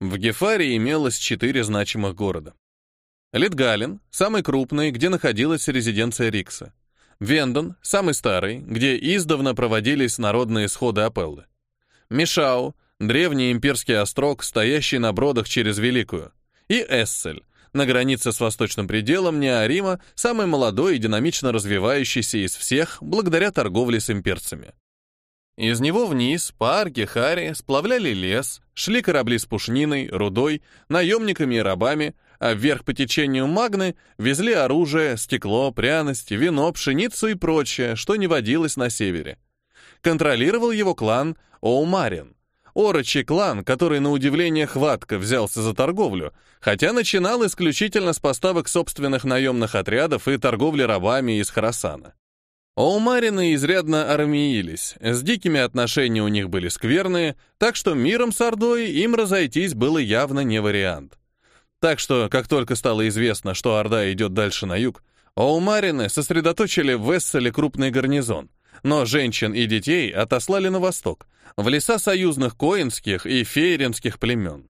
В Гефаре имелось четыре значимых города. Литгален, самый крупный, где находилась резиденция Рикса. Вендон, самый старый, где издавна проводились народные сходы Апеллы. Мишау, древний имперский острог, стоящий на бродах через Великую. И Эссель, на границе с восточным пределом Неарима, самый молодой и динамично развивающийся из всех, благодаря торговле с имперцами. Из него вниз, по арке Хари, сплавляли лес, шли корабли с пушниной, рудой, наемниками и рабами, а вверх по течению Магны везли оружие, стекло, пряности, вино, пшеницу и прочее, что не водилось на севере. Контролировал его клан Оумарин, орочий клан, который на удивление хватко взялся за торговлю, хотя начинал исключительно с поставок собственных наемных отрядов и торговли рабами из Харасана. Оумарины изрядно армиились, с дикими отношения у них были скверные, так что миром с Ордой им разойтись было явно не вариант. Так что, как только стало известно, что Орда идет дальше на юг, Оумарины сосредоточили в Весселе крупный гарнизон, но женщин и детей отослали на восток, в леса союзных коинских и фейренских племен.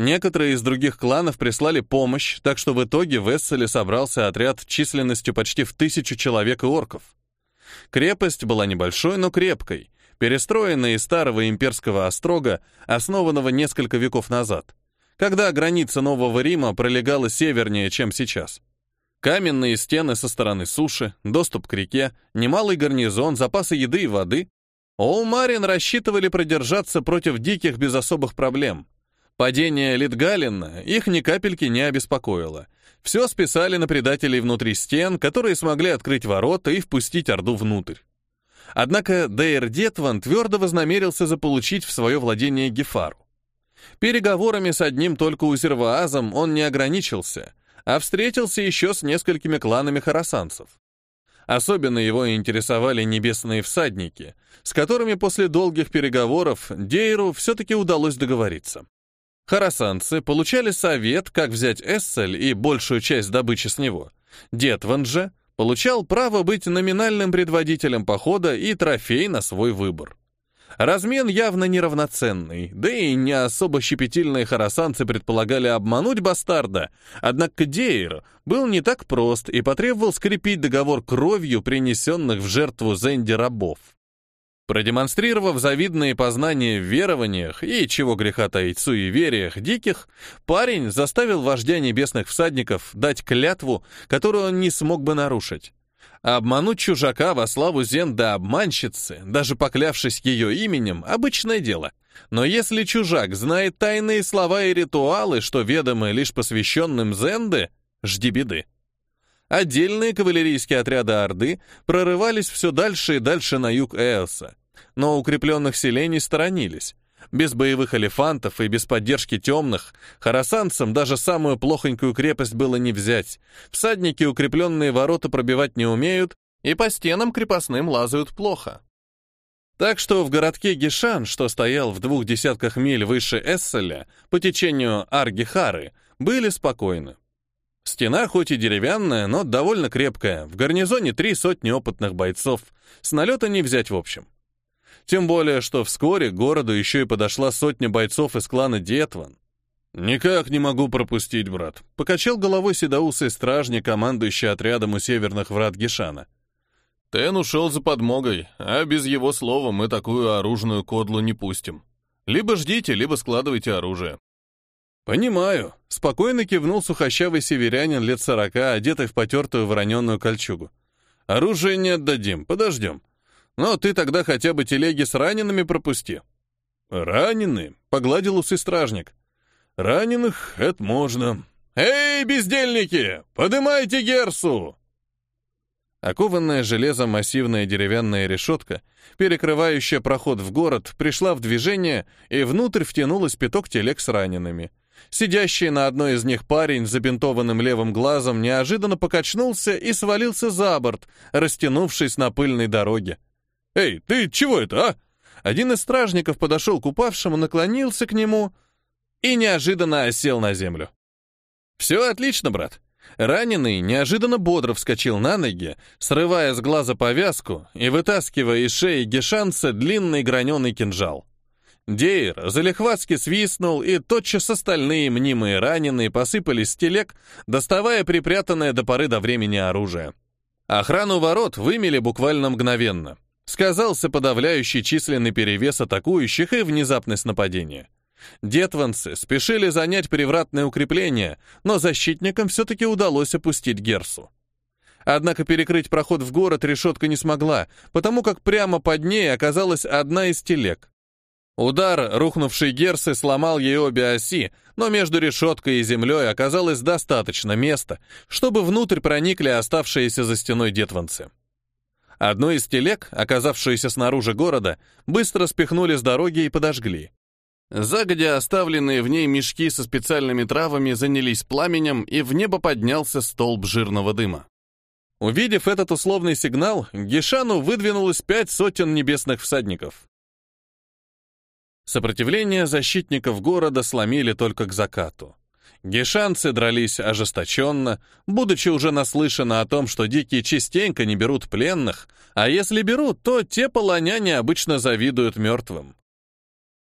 Некоторые из других кланов прислали помощь, так что в итоге в Эсселе собрался отряд численностью почти в тысячу человек и орков. Крепость была небольшой, но крепкой, перестроенная из старого имперского острога, основанного несколько веков назад, когда граница Нового Рима пролегала севернее, чем сейчас. Каменные стены со стороны суши, доступ к реке, немалый гарнизон, запасы еды и воды. Оумарин рассчитывали продержаться против диких без особых проблем. Падение Литгалина их ни капельки не обеспокоило. Все списали на предателей внутри стен, которые смогли открыть ворота и впустить Орду внутрь. Однако Дейр Детван твердо вознамерился заполучить в свое владение Гефару. Переговорами с одним только Узерваазом он не ограничился, а встретился еще с несколькими кланами харасанцев. Особенно его интересовали небесные всадники, с которыми после долгих переговоров Дейру все-таки удалось договориться. Харасанцы получали совет, как взять Эссель и большую часть добычи с него. Детван же получал право быть номинальным предводителем похода и трофей на свой выбор. Размен явно неравноценный, да и не особо щепетильные харасанцы предполагали обмануть бастарда, однако Дейр был не так прост и потребовал скрепить договор кровью принесенных в жертву Зенди рабов. Продемонстрировав завидные познания в верованиях и, чего греха таить, суевериях диких, парень заставил вождя небесных всадников дать клятву, которую он не смог бы нарушить. Обмануть чужака во славу Зенда обманщицы, даже поклявшись ее именем, обычное дело. Но если чужак знает тайные слова и ритуалы, что ведомы лишь посвященным Зенде, жди беды. Отдельные кавалерийские отряды Орды прорывались все дальше и дальше на юг Эоса, но укрепленных селений сторонились. Без боевых элефантов и без поддержки темных харасанцам даже самую плохонькую крепость было не взять. Всадники укрепленные ворота пробивать не умеют, и по стенам крепостным лазают плохо. Так что в городке Гишан, что стоял в двух десятках миль выше Эсселя, по течению Аргихары, были спокойны. Стена хоть и деревянная, но довольно крепкая, в гарнизоне три сотни опытных бойцов, с налета не взять в общем. Тем более, что вскоре к городу еще и подошла сотня бойцов из клана Детван. «Никак не могу пропустить, брат», — покачал головой седоусый стражник, командующий отрядом у северных врат Гешана. «Тен ушел за подмогой, а без его слова мы такую оружную кодлу не пустим. Либо ждите, либо складывайте оружие». «Понимаю», — спокойно кивнул сухощавый северянин лет сорока, одетый в потертую вороненную кольчугу. «Оружие не отдадим, подождем. Но ты тогда хотя бы телеги с ранеными пропусти». «Раненые?» — погладил усы стражник. «Раненых — это можно». «Эй, бездельники, подымайте Герсу!» Окованная железом массивная деревянная решетка, перекрывающая проход в город, пришла в движение, и внутрь втянулась пяток телег с ранеными. Сидящий на одной из них парень с забинтованным левым глазом неожиданно покачнулся и свалился за борт, растянувшись на пыльной дороге. «Эй, ты чего это, а?» Один из стражников подошел к упавшему, наклонился к нему и неожиданно осел на землю. «Все отлично, брат». Раненый неожиданно бодро вскочил на ноги, срывая с глаза повязку и вытаскивая из шеи Гешанца длинный граненый кинжал. Дейр залихватски свистнул, и тотчас остальные мнимые раненые посыпались с телег, доставая припрятанное до поры до времени оружие. Охрану ворот вымели буквально мгновенно. Сказался подавляющий численный перевес атакующих и внезапность нападения. Детванцы спешили занять привратное укрепление, но защитникам все-таки удалось опустить Герсу. Однако перекрыть проход в город решетка не смогла, потому как прямо под ней оказалась одна из телег. Удар, рухнувший Герсы, сломал ей обе оси, но между решеткой и землей оказалось достаточно места, чтобы внутрь проникли оставшиеся за стеной детванцы. Одну из телег, оказавшуюся снаружи города, быстро спихнули с дороги и подожгли. Загодя оставленные в ней мешки со специальными травами занялись пламенем, и в небо поднялся столб жирного дыма. Увидев этот условный сигнал, Гишану выдвинулось пять сотен небесных всадников. Сопротивление защитников города сломили только к закату. Гешанцы дрались ожесточенно, будучи уже наслышаны о том, что дикие частенько не берут пленных, а если берут, то те полоняне обычно завидуют мертвым.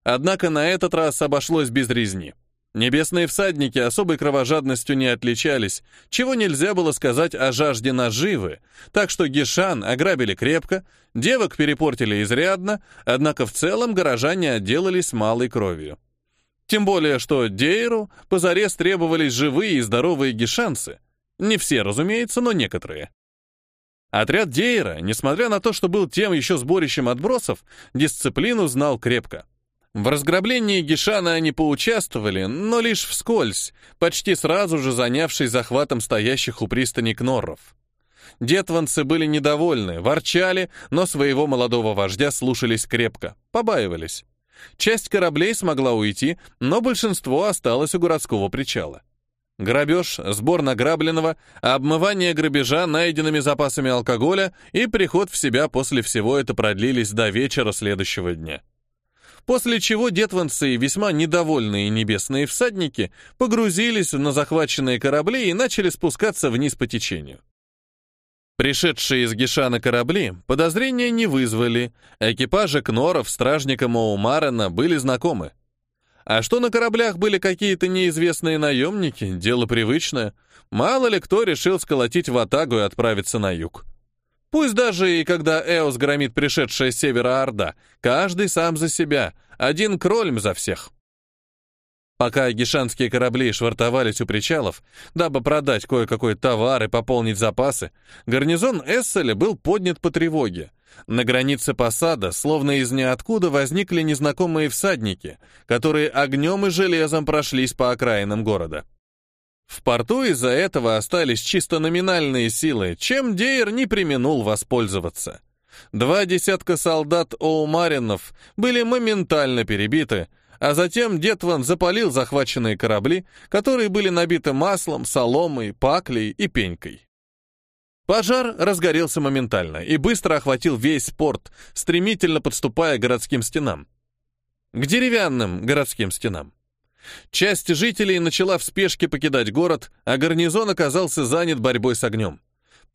Однако на этот раз обошлось без резни. Небесные всадники особой кровожадностью не отличались, чего нельзя было сказать о жажде наживы, так что Гишан ограбили крепко, девок перепортили изрядно, однако в целом горожане отделались малой кровью. Тем более, что Дейру позарез требовались живые и здоровые гишанцы. Не все, разумеется, но некоторые. Отряд Дейра, несмотря на то, что был тем еще сборищем отбросов, дисциплину знал крепко. В разграблении Гишана они поучаствовали, но лишь вскользь, почти сразу же занявшись захватом стоящих у пристани кнорров. Детванцы были недовольны, ворчали, но своего молодого вождя слушались крепко, побаивались. Часть кораблей смогла уйти, но большинство осталось у городского причала. Грабеж, сбор награбленного, обмывание грабежа найденными запасами алкоголя и приход в себя после всего это продлились до вечера следующего дня после чего детванцы и весьма недовольные небесные всадники погрузились на захваченные корабли и начали спускаться вниз по течению. Пришедшие из Гишана корабли подозрения не вызвали, экипажи Кноров, стражника Моумарена были знакомы. А что на кораблях были какие-то неизвестные наемники, дело привычное. Мало ли кто решил сколотить ватагу и отправиться на юг. Пусть даже и когда Эос громит пришедшая с севера Орда, каждый сам за себя, один крольм за всех. Пока гишанские корабли швартовались у причалов, дабы продать кое-какой товар и пополнить запасы, гарнизон Эсселя был поднят по тревоге. На границе посада, словно из ниоткуда, возникли незнакомые всадники, которые огнем и железом прошлись по окраинам города. В порту из-за этого остались чисто номинальные силы, чем Дейр не применул воспользоваться. Два десятка солдат Оумаринов были моментально перебиты, а затем Детван запалил захваченные корабли, которые были набиты маслом, соломой, паклей и пенькой. Пожар разгорелся моментально и быстро охватил весь порт, стремительно подступая к городским стенам. К деревянным городским стенам. Часть жителей начала в спешке покидать город, а гарнизон оказался занят борьбой с огнем.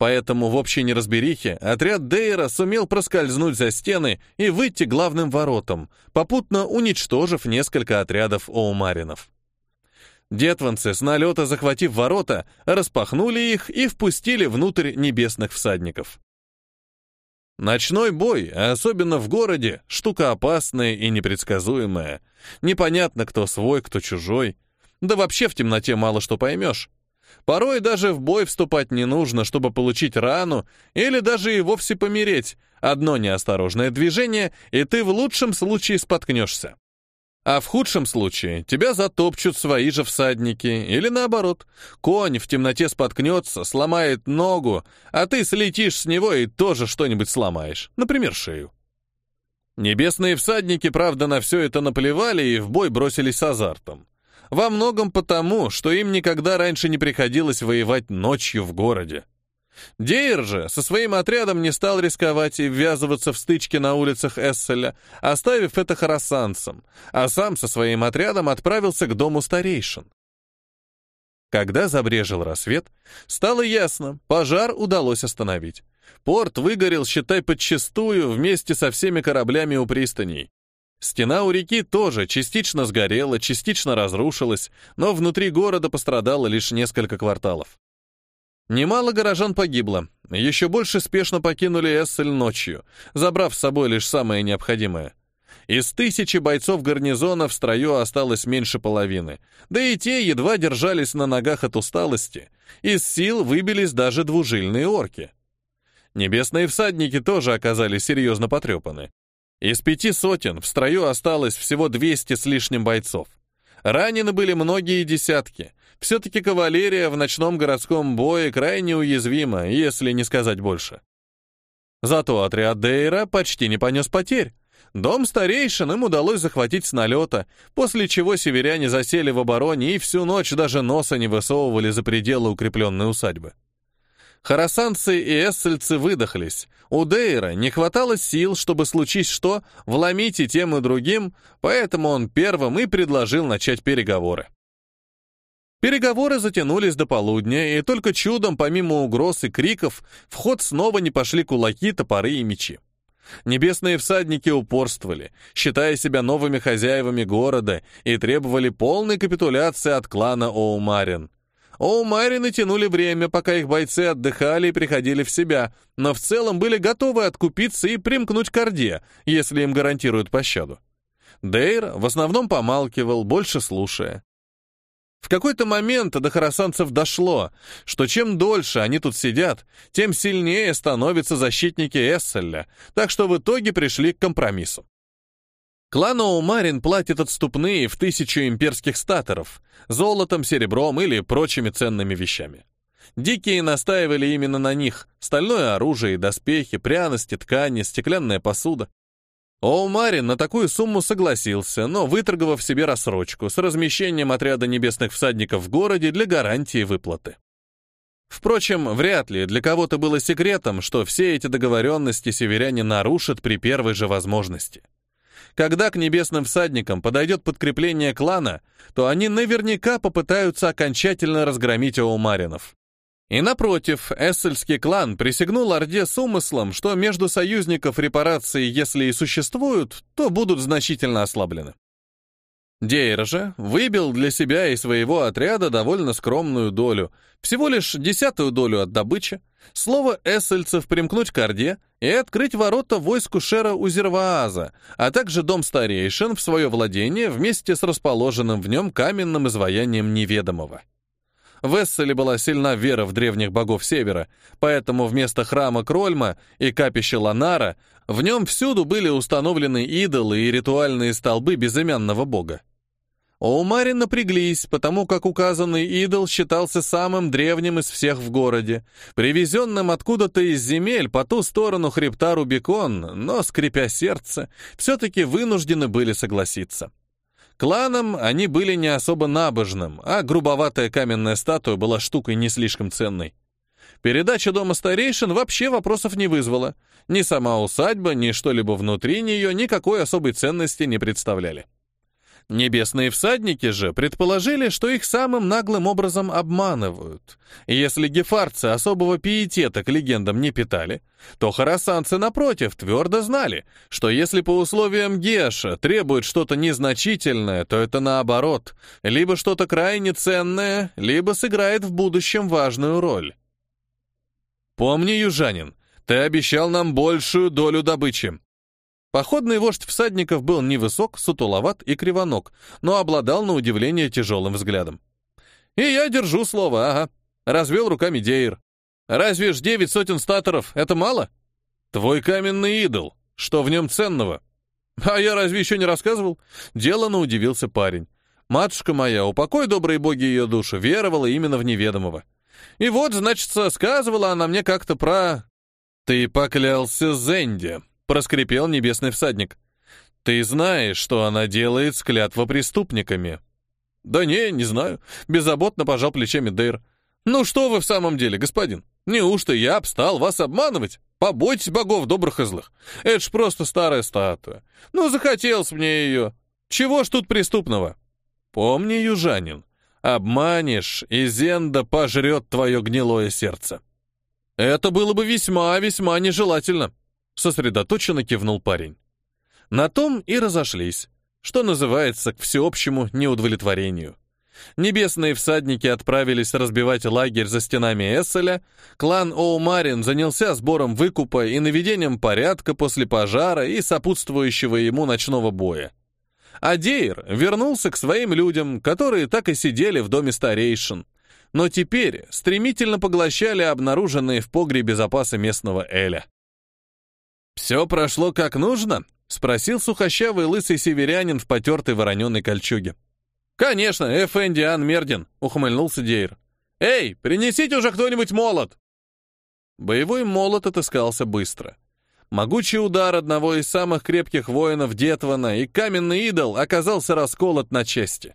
Поэтому в общей неразберихе отряд Дейра сумел проскользнуть за стены и выйти главным воротам, попутно уничтожив несколько отрядов оумаринов. Детванцы, с налета захватив ворота, распахнули их и впустили внутрь небесных всадников. Ночной бой, особенно в городе, штука опасная и непредсказуемая. Непонятно, кто свой, кто чужой. Да вообще в темноте мало что поймешь. Порой даже в бой вступать не нужно, чтобы получить рану или даже и вовсе помереть. Одно неосторожное движение, и ты в лучшем случае споткнешься. А в худшем случае тебя затопчут свои же всадники, или наоборот, конь в темноте споткнется, сломает ногу, а ты слетишь с него и тоже что-нибудь сломаешь, например, шею. Небесные всадники, правда, на все это наплевали и в бой бросились с азартом. Во многом потому, что им никогда раньше не приходилось воевать ночью в городе. Дейр же со своим отрядом не стал рисковать и ввязываться в стычки на улицах Эсселя, оставив это харасанцам, а сам со своим отрядом отправился к дому старейшин. Когда забрежил рассвет, стало ясно, пожар удалось остановить. Порт выгорел, считай, подчистую, вместе со всеми кораблями у пристаней. Стена у реки тоже частично сгорела, частично разрушилась, но внутри города пострадало лишь несколько кварталов. Немало горожан погибло, еще больше спешно покинули Эссель ночью, забрав с собой лишь самое необходимое. Из тысячи бойцов гарнизона в строю осталось меньше половины, да и те едва держались на ногах от усталости, из сил выбились даже двужильные орки. Небесные всадники тоже оказались серьезно потрепаны. Из пяти сотен в строю осталось всего 200 с лишним бойцов. Ранены были многие десятки. Все-таки кавалерия в ночном городском бое крайне уязвима, если не сказать больше. Зато отряд Дейра почти не понес потерь. Дом старейшин им удалось захватить с налета, после чего северяне засели в обороне и всю ночь даже носа не высовывали за пределы укрепленной усадьбы. Харасанцы и эссельцы выдохлись. У Дейра не хватало сил, чтобы случись что, вломить и тем, и другим, поэтому он первым и предложил начать переговоры. Переговоры затянулись до полудня, и только чудом, помимо угроз и криков, в ход снова не пошли кулаки, топоры и мечи. Небесные всадники упорствовали, считая себя новыми хозяевами города, и требовали полной капитуляции от клана Оумарин. Оумарины тянули время, пока их бойцы отдыхали и приходили в себя, но в целом были готовы откупиться и примкнуть к Орде, если им гарантируют пощаду. Дейр в основном помалкивал, больше слушая. В какой-то момент до хоросанцев дошло, что чем дольше они тут сидят, тем сильнее становятся защитники Эсселя, так что в итоге пришли к компромиссу. Клан Оумарин платит отступные в тысячу имперских статоров, золотом, серебром или прочими ценными вещами. Дикие настаивали именно на них, стальное оружие доспехи, пряности, ткани, стеклянная посуда. Оумарин на такую сумму согласился, но выторговав себе рассрочку с размещением отряда небесных всадников в городе для гарантии выплаты. Впрочем, вряд ли для кого-то было секретом, что все эти договоренности северяне нарушат при первой же возможности. Когда к небесным всадникам подойдет подкрепление клана, то они наверняка попытаются окончательно разгромить Оумаринов. И напротив, эссельский клан присягнул Орде с умыслом, что между союзников репарации, если и существуют, то будут значительно ослаблены. Дейр же выбил для себя и своего отряда довольно скромную долю, всего лишь десятую долю от добычи, слово эссельцев примкнуть к Орде и открыть ворота войску Шера Узервааза, а также дом старейшин в свое владение вместе с расположенным в нем каменным изваянием неведомого. В Эсселе была сильна вера в древних богов Севера, поэтому вместо храма Крольма и капища Ланара в нем всюду были установлены идолы и ритуальные столбы безымянного бога. Оумари напряглись, потому как указанный идол считался самым древним из всех в городе, привезенным откуда-то из земель по ту сторону хребта Рубикон, но, скрипя сердце, все-таки вынуждены были согласиться. Кланом они были не особо набожным, а грубоватая каменная статуя была штукой не слишком ценной. Передача дома старейшин вообще вопросов не вызвала. Ни сама усадьба, ни что-либо внутри нее никакой особой ценности не представляли. Небесные всадники же предположили, что их самым наглым образом обманывают. И если гефарцы особого пиетета к легендам не питали, то харасанцы, напротив, твердо знали, что если по условиям Геша требует что-то незначительное, то это наоборот, либо что-то крайне ценное, либо сыграет в будущем важную роль. «Помни, южанин, ты обещал нам большую долю добычи», Походный вождь всадников был невысок, сутуловат и кривоног, но обладал на удивление тяжелым взглядом. «И я держу слово, ага», — развел руками Дейр. «Разве ж девять сотен статоров — это мало? Твой каменный идол, что в нем ценного?» «А я разве еще не рассказывал?» Делано удивился парень. «Матушка моя, упокой, добрые боги, ее душу, веровала именно в неведомого. И вот, значит, сказывала она мне как-то про...» «Ты поклялся Зенде», проскрипел небесный всадник. «Ты знаешь, что она делает с клятвопреступниками?» «Да не, не знаю», — беззаботно пожал плечами Дейр. «Ну что вы в самом деле, господин? Неужто я обстал вас обманывать? Побойтесь богов добрых и злых. Это ж просто старая статуя. Ну, захотелось мне ее. Чего ж тут преступного?» «Помни, южанин, обманешь, и Зенда пожрет твое гнилое сердце». «Это было бы весьма-весьма нежелательно», Сосредоточенно кивнул парень. На том и разошлись, что называется, к всеобщему неудовлетворению. Небесные всадники отправились разбивать лагерь за стенами Эсселя, клан Оумарин занялся сбором выкупа и наведением порядка после пожара и сопутствующего ему ночного боя. А Дейр вернулся к своим людям, которые так и сидели в доме старейшин, но теперь стремительно поглощали обнаруженные в погребе запасы местного Эля. «Все прошло как нужно?» — спросил сухощавый лысый северянин в потертой вороненой кольчуге. «Конечно, Эфенди Ан Мердин», — ухмыльнулся Дейр. «Эй, принесите уже кто-нибудь молот!» Боевой молот отыскался быстро. Могучий удар одного из самых крепких воинов Детвана и каменный идол оказался расколот на части.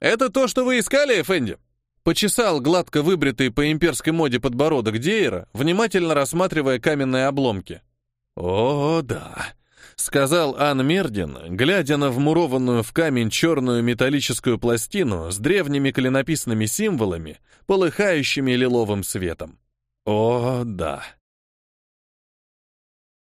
«Это то, что вы искали, Эфенди?» Почесал гладко выбритый по имперской моде подбородок Дейра, внимательно рассматривая каменные обломки. «О, да», — сказал Ан Мердин, глядя на вмурованную в камень черную металлическую пластину с древними клинописными символами, полыхающими лиловым светом. «О, да».